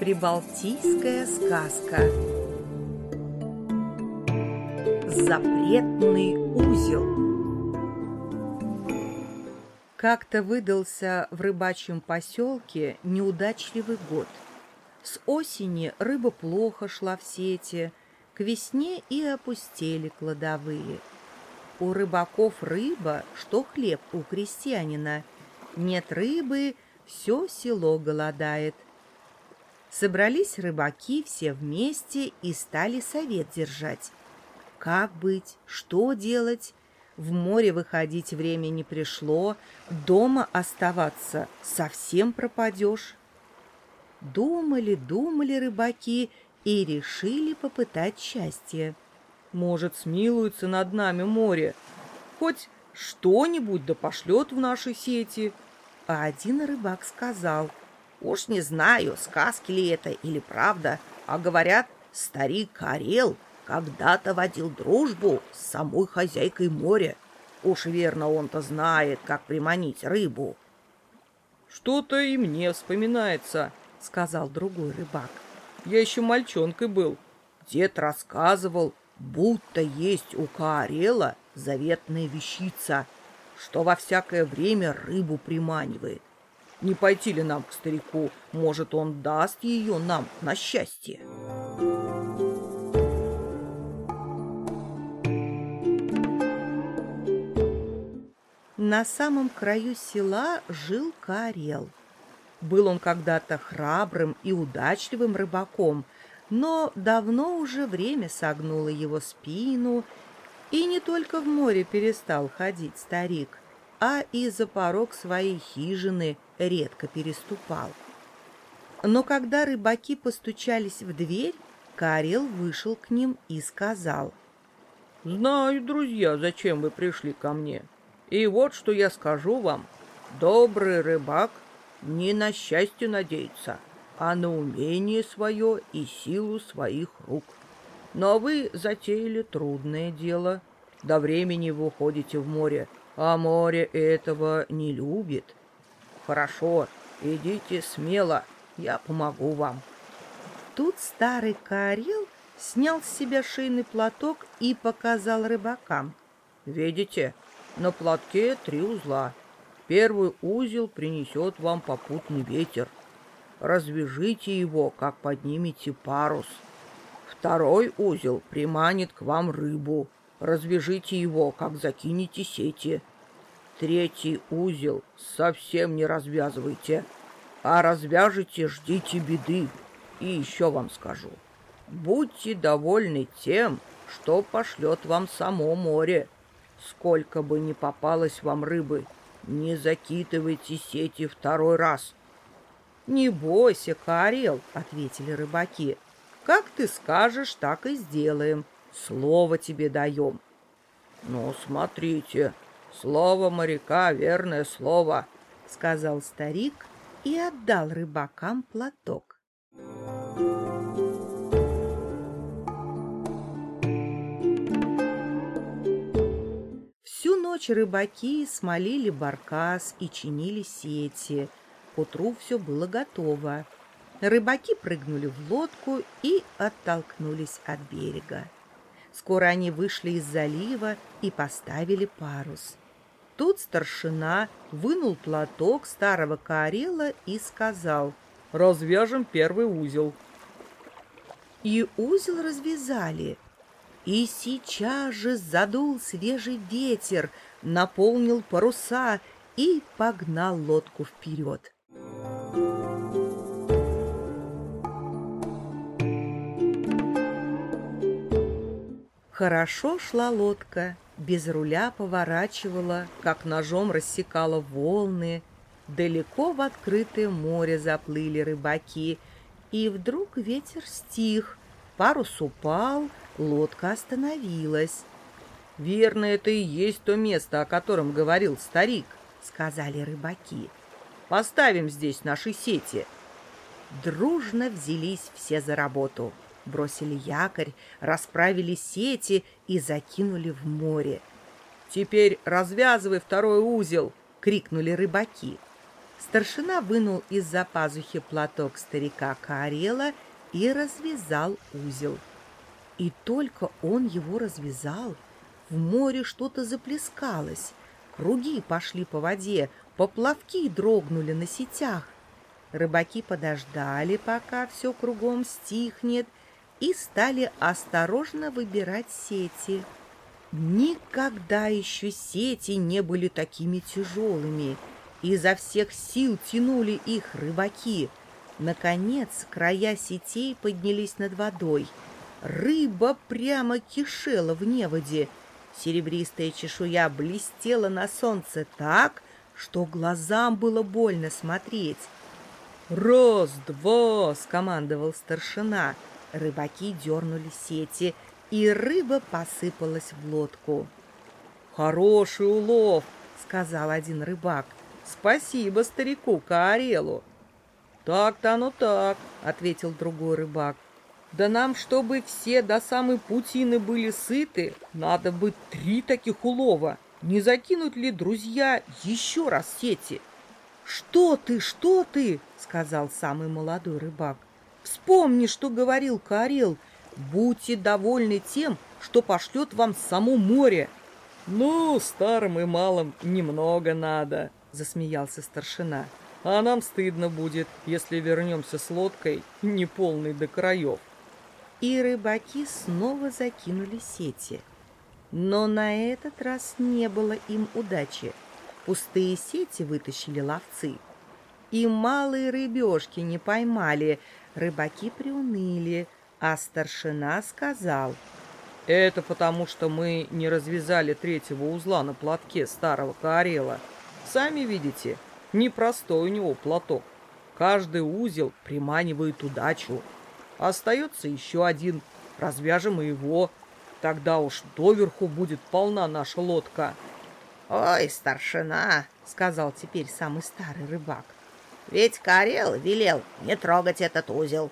Прибалтийская сказка Запретный узел Как-то выдался в рыбачьем поселке неудачливый год. С осени рыба плохо шла в сети, к весне и опустели кладовые. У рыбаков рыба, что хлеб у крестьянина. Нет рыбы, все село голодает – Собрались рыбаки все вместе и стали совет держать. Как быть, что делать? В море выходить время не пришло, дома оставаться совсем пропадешь. Думали, думали рыбаки и решили попытать счастье. Может, смилуется над нами море, хоть что-нибудь да пошлет в наши сети. А один рыбак сказал — Уж не знаю, сказки ли это или правда, а говорят, старик Орел когда-то водил дружбу с самой хозяйкой моря. Уж верно он-то знает, как приманить рыбу. «Что-то и мне вспоминается», — сказал другой рыбак. «Я еще мальчонкой был. Дед рассказывал, будто есть у Каарела заветная вещица, что во всякое время рыбу приманивает. Не пойти ли нам к старику? Может, он даст ее нам на счастье?» На самом краю села жил Карел. Был он когда-то храбрым и удачливым рыбаком, но давно уже время согнуло его спину, и не только в море перестал ходить старик, а и за порог своей хижины редко переступал. Но когда рыбаки постучались в дверь, Карел вышел к ним и сказал. «Знаю, друзья, зачем вы пришли ко мне. И вот что я скажу вам. Добрый рыбак не на счастье надеется, а на умение свое и силу своих рук. Но вы затеяли трудное дело. До времени вы уходите в море, а море этого не любит. Хорошо, идите смело, я помогу вам. Тут старый Карел снял с себя шейный платок и показал рыбакам. Видите, на платке три узла. Первый узел принесет вам попутный ветер. Развяжите его, как поднимете парус. Второй узел приманит к вам рыбу. Развяжите его, как закинете сети. Третий узел совсем не развязывайте, а развяжете, ждите беды. И еще вам скажу, будьте довольны тем, что пошлет вам само море. Сколько бы ни попалось вам рыбы, не закидывайте сети второй раз. — Не бойся, Карел, — ответили рыбаки. — Как ты скажешь, так и сделаем. Слово тебе даем. — Ну, смотрите, Слово моряка — верное слово, — сказал старик и отдал рыбакам платок. Всю ночь рыбаки смолили баркас и чинили сети. К утру все было готово. Рыбаки прыгнули в лодку и оттолкнулись от берега. Скоро они вышли из залива и поставили парус. Тут старшина вынул платок старого Карела и сказал «Развяжем первый узел». И узел развязали. И сейчас же задул свежий ветер, наполнил паруса и погнал лодку вперед. Хорошо шла лодка, без руля поворачивала, как ножом рассекала волны. Далеко в открытое море заплыли рыбаки, и вдруг ветер стих, парус упал, лодка остановилась. «Верно, это и есть то место, о котором говорил старик», — сказали рыбаки. «Поставим здесь наши сети». Дружно взялись все за работу бросили якорь, расправили сети и закинули в море. «Теперь развязывай второй узел!» — крикнули рыбаки. Старшина вынул из-за пазухи платок старика Карела и развязал узел. И только он его развязал, в море что-то заплескалось. Круги пошли по воде, поплавки дрогнули на сетях. Рыбаки подождали, пока все кругом стихнет, и стали осторожно выбирать сети. Никогда еще сети не были такими тяжелыми. Изо всех сил тянули их рыбаки. Наконец края сетей поднялись над водой. Рыба прямо кишела в неводе. Серебристая чешуя блестела на солнце так, что глазам было больно смотреть. «Раз, два!» — скомандовал старшина. Рыбаки дернули сети, и рыба посыпалась в лодку. «Хороший улов!» — сказал один рыбак. «Спасибо старику Каорелу!» «Так-то оно так!» — ответил другой рыбак. «Да нам, чтобы все до самой путины были сыты, надо бы три таких улова. Не закинут ли друзья еще раз сети?» «Что ты, что ты?» — сказал самый молодой рыбак. «Вспомни, что говорил Карел. Будьте довольны тем, что пошлет вам само море». «Ну, старым и малым немного надо», — засмеялся старшина. «А нам стыдно будет, если вернемся с лодкой, неполной до краев». И рыбаки снова закинули сети. Но на этот раз не было им удачи. Пустые сети вытащили ловцы. И малые рыбешки не поймали, рыбаки приуныли, а старшина сказал. «Это потому, что мы не развязали третьего узла на платке старого Каорела. Сами видите, непростой у него платок. Каждый узел приманивает удачу. Остается еще один, развяжем его, тогда уж доверху будет полна наша лодка». «Ой, старшина!» — сказал теперь самый старый рыбак. «Ведь Карел велел не трогать этот узел».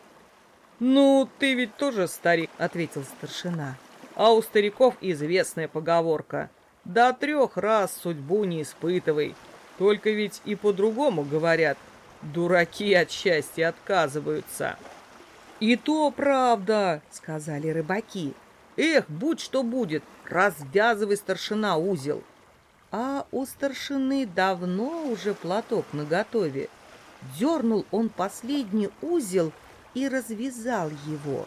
«Ну, ты ведь тоже старик», — ответил старшина. «А у стариков известная поговорка. До трех раз судьбу не испытывай. Только ведь и по-другому говорят. Дураки от счастья отказываются». «И то правда», — сказали рыбаки. «Эх, будь что будет, развязывай старшина узел» а у старшины давно уже платок наготове. Дернул он последний узел и развязал его.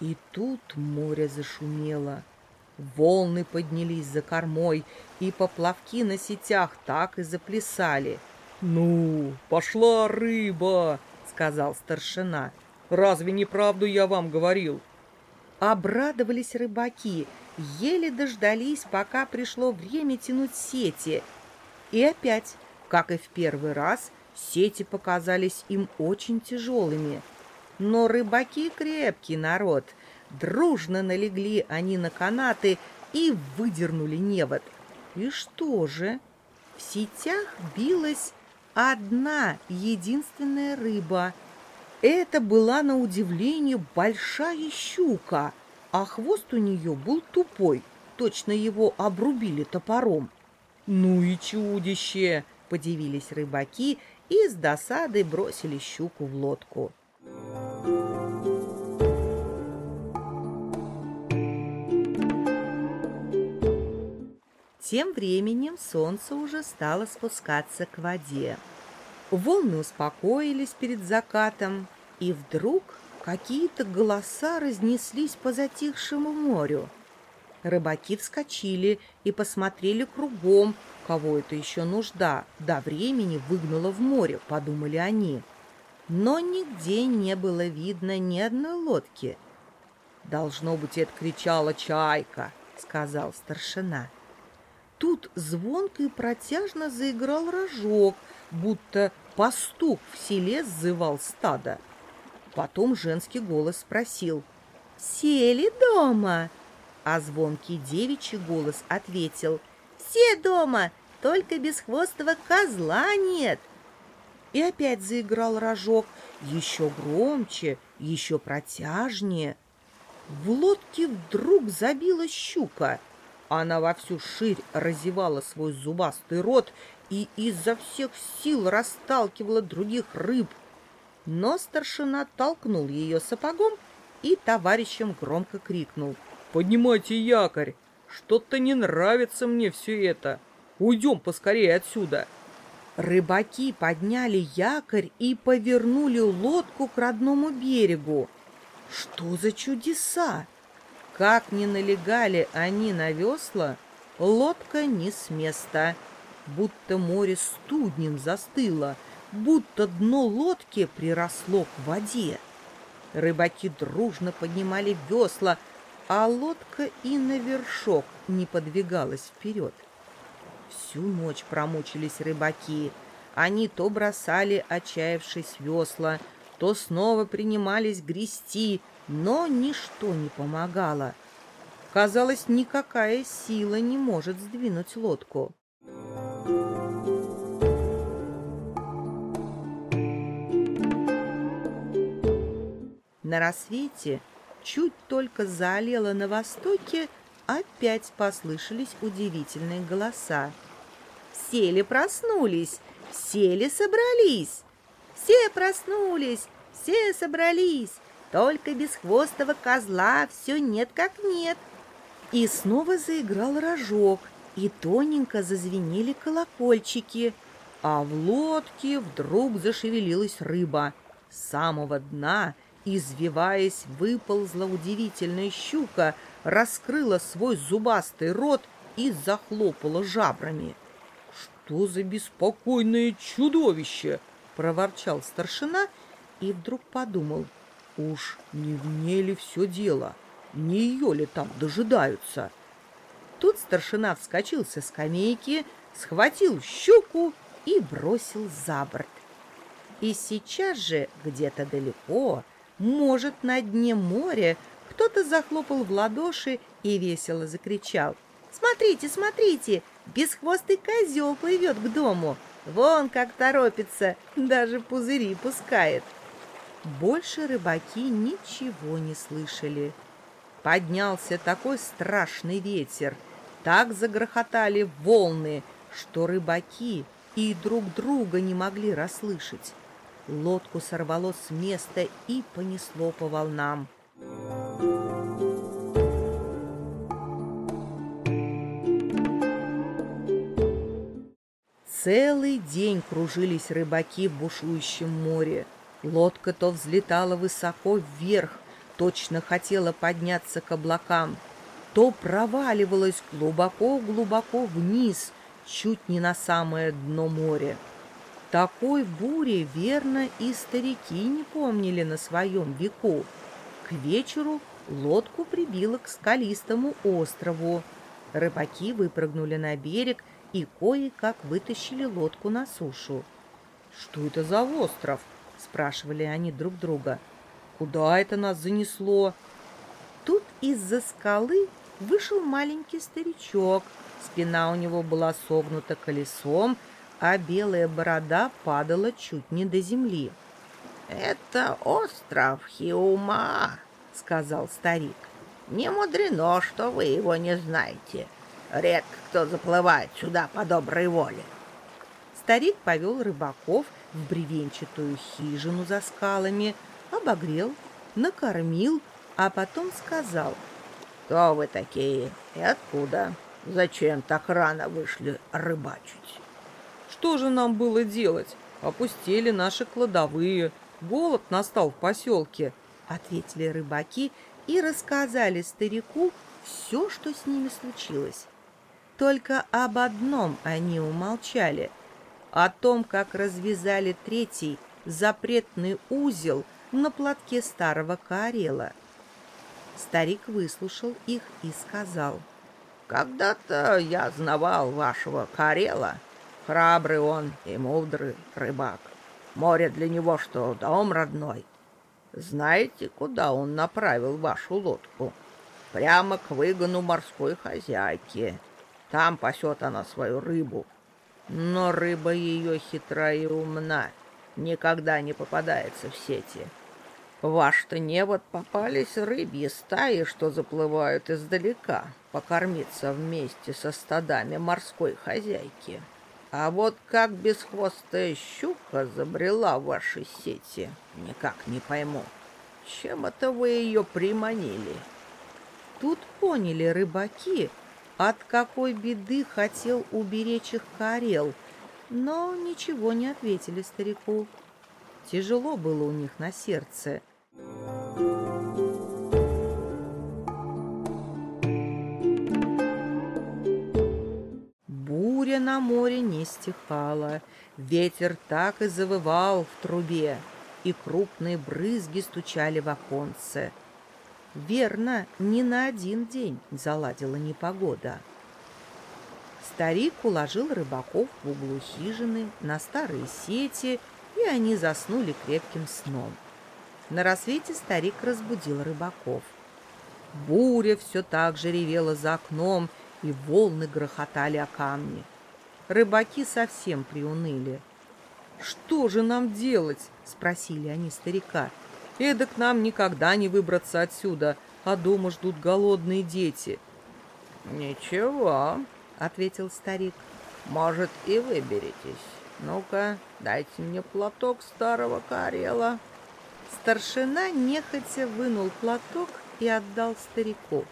И тут море зашумело. Волны поднялись за кормой, и поплавки на сетях так и заплясали. «Ну, пошла рыба!» — сказал старшина. «Разве не правду я вам говорил?» Обрадовались рыбаки — еле дождались, пока пришло время тянуть сети. И опять, как и в первый раз, сети показались им очень тяжелыми. Но рыбаки крепкий народ. Дружно налегли они на канаты и выдернули невод. И что же? В сетях билась одна единственная рыба. Это была на удивление большая щука — а хвост у нее был тупой, точно его обрубили топором. «Ну и чудище!» — подивились рыбаки и с досадой бросили щуку в лодку. Тем временем солнце уже стало спускаться к воде. Волны успокоились перед закатом, и вдруг Какие-то голоса разнеслись по затихшему морю. Рыбаки вскочили и посмотрели кругом, кого это еще нужда, до времени выгнала в море, подумали они. Но нигде не было видно ни одной лодки. «Должно быть, это кричала чайка», — сказал старшина. Тут звонко и протяжно заиграл рожок, будто пастух в селе сзывал стадо. Потом женский голос спросил «Сели дома?» А звонкий девичий голос ответил «Все дома, только бесхвостого козла нет!» И опять заиграл рожок, еще громче, еще протяжнее. В лодке вдруг забила щука. Она во всю ширь разевала свой зубастый рот и изо всех сил расталкивала других рыб. Но старшина толкнул ее сапогом и товарищам громко крикнул. «Поднимайте якорь! Что-то не нравится мне все это! Уйдем поскорее отсюда!» Рыбаки подняли якорь и повернули лодку к родному берегу. Что за чудеса! Как ни налегали они на весла, лодка не с места, будто море студнем застыло, будто дно лодки приросло к воде. Рыбаки дружно поднимали весла, а лодка и на вершок не подвигалась вперед. Всю ночь промучились рыбаки. Они то бросали, отчаявшись весла, то снова принимались грести, но ничто не помогало. Казалось, никакая сила не может сдвинуть лодку. На рассвете, чуть только заолело на востоке, опять послышались удивительные голоса. Все ли проснулись? Все ли собрались? Все проснулись, все собрались, только без хвостого козла все нет как нет. И снова заиграл рожок, и тоненько зазвенели колокольчики, а в лодке вдруг зашевелилась рыба. С самого дна, извиваясь, выползла удивительная щука, раскрыла свой зубастый рот и захлопала жабрами. «Что за беспокойное чудовище!» — проворчал старшина и вдруг подумал, уж не в ней ли все дело, не ее ли там дожидаются. Тут старшина вскочил со скамейки, схватил щуку и бросил за борт. И сейчас же, где-то далеко, может, на дне моря, кто-то захлопал в ладоши и весело закричал. «Смотрите, смотрите, бесхвостый козел плывет к дому!» Вон как торопится, даже пузыри пускает. Больше рыбаки ничего не слышали. Поднялся такой страшный ветер, так загрохотали волны, что рыбаки и друг друга не могли расслышать. Лодку сорвало с места и понесло по волнам. Целый день кружились рыбаки в бушующем море. Лодка то взлетала высоко вверх, точно хотела подняться к облакам, то проваливалась глубоко-глубоко вниз, чуть не на самое дно моря. Такой бури, верно, и старики не помнили на своем веку. К вечеру лодку прибило к скалистому острову. Рыбаки выпрыгнули на берег и кое-как вытащили лодку на сушу. «Что это за остров?» — спрашивали они друг друга. «Куда это нас занесло?» Тут из-за скалы вышел маленький старичок. Спина у него была согнута колесом, а белая борода падала чуть не до земли. «Это остров Хиума», — сказал старик. «Не мудрено, что вы его не знаете. Редко кто заплывает сюда по доброй воле. Старик повел рыбаков в бревенчатую хижину за скалами, обогрел, накормил, а потом сказал. «Кто вы такие и откуда? Зачем так рано вышли рыбачить?» «Что же нам было делать? Опустили наши кладовые. Голод настал в поселке», — ответили рыбаки и рассказали старику все, что с ними случилось. Только об одном они умолчали — о том, как развязали третий запретный узел на платке старого Карела. Старик выслушал их и сказал. «Когда-то я знавал вашего Карела. Храбрый он и мудрый рыбак. Море для него что, дом родной. Знаете, куда он направил вашу лодку? Прямо к выгону морской хозяйки. Там пасет она свою рыбу. Но рыба ее хитра и умна, никогда не попадается в сети. Ваш-то невод попались рыбьи стаи, что заплывают издалека, покормиться вместе со стадами морской хозяйки. А вот как бесхвостая щука забрела в ваши сети, никак не пойму. Чем это вы ее приманили? Тут поняли рыбаки, от какой беды хотел уберечь их Карел, но ничего не ответили старику. Тяжело было у них на сердце. Буря на море не стихала, ветер так и завывал в трубе, и крупные брызги стучали в оконце. Верно, не на один день заладила непогода. Старик уложил рыбаков в углу хижины на старые сети, и они заснули крепким сном. На рассвете старик разбудил рыбаков. Буря все так же ревела за окном, и волны грохотали о камни. Рыбаки совсем приуныли. «Что же нам делать?» — спросили они старика. «Эдак нам никогда не выбраться отсюда, а дома ждут голодные дети». «Ничего», — ответил старик. «Может, и выберетесь. Ну-ка, дайте мне платок старого карела». Старшина нехотя вынул платок и отдал старику.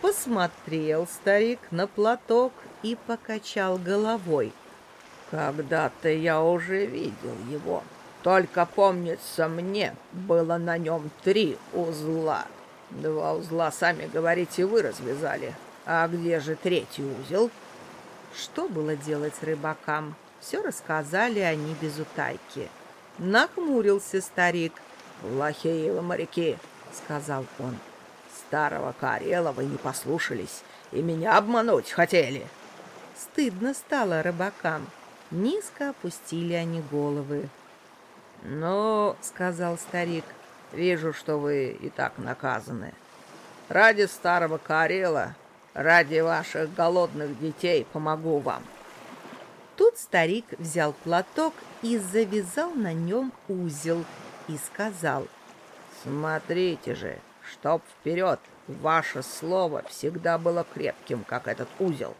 Посмотрел старик на платок и покачал головой. Когда-то я уже видел его. Только, помнится мне, было на нем три узла. Два узла, сами говорите, вы развязали. А где же третий узел? Что было делать рыбакам? Все рассказали они без утайки. Нахмурился старик. «Плохие вы моряки», — сказал он. «Старого Карела вы не послушались и меня обмануть хотели». Стыдно стало рыбакам. Низко опустили они головы. «Ну, — сказал старик, — вижу, что вы и так наказаны. Ради старого Карела, ради ваших голодных детей помогу вам». Тут старик взял платок и завязал на нем узел и сказал, «Смотрите же, чтоб вперед ваше слово всегда было крепким, как этот узел».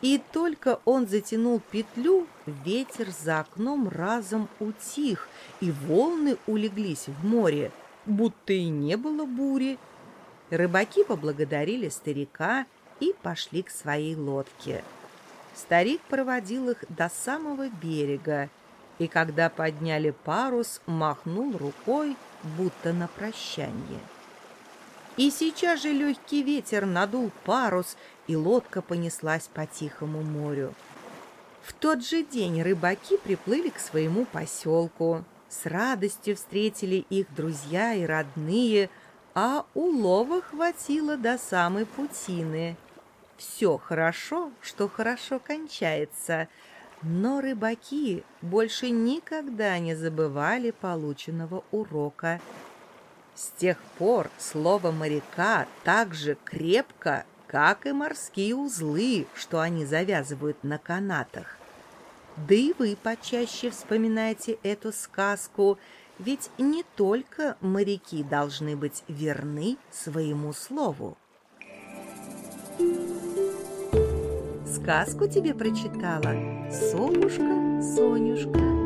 И только он затянул петлю, ветер за окном разом утих, и волны улеглись в море, будто и не было бури. Рыбаки поблагодарили старика и пошли к своей лодке. Старик проводил их до самого берега, и когда подняли парус, махнул рукой, будто на прощание. И сейчас же легкий ветер надул парус, и лодка понеслась по тихому морю. В тот же день рыбаки приплыли к своему поселку. С радостью встретили их друзья и родные, а улова хватило до самой путины. Все хорошо, что хорошо кончается, но рыбаки больше никогда не забывали полученного урока – с тех пор слово моряка так же крепко, как и морские узлы, что они завязывают на канатах. Да и вы почаще вспоминайте эту сказку, ведь не только моряки должны быть верны своему слову. Сказку тебе прочитала совушка Сонюшка.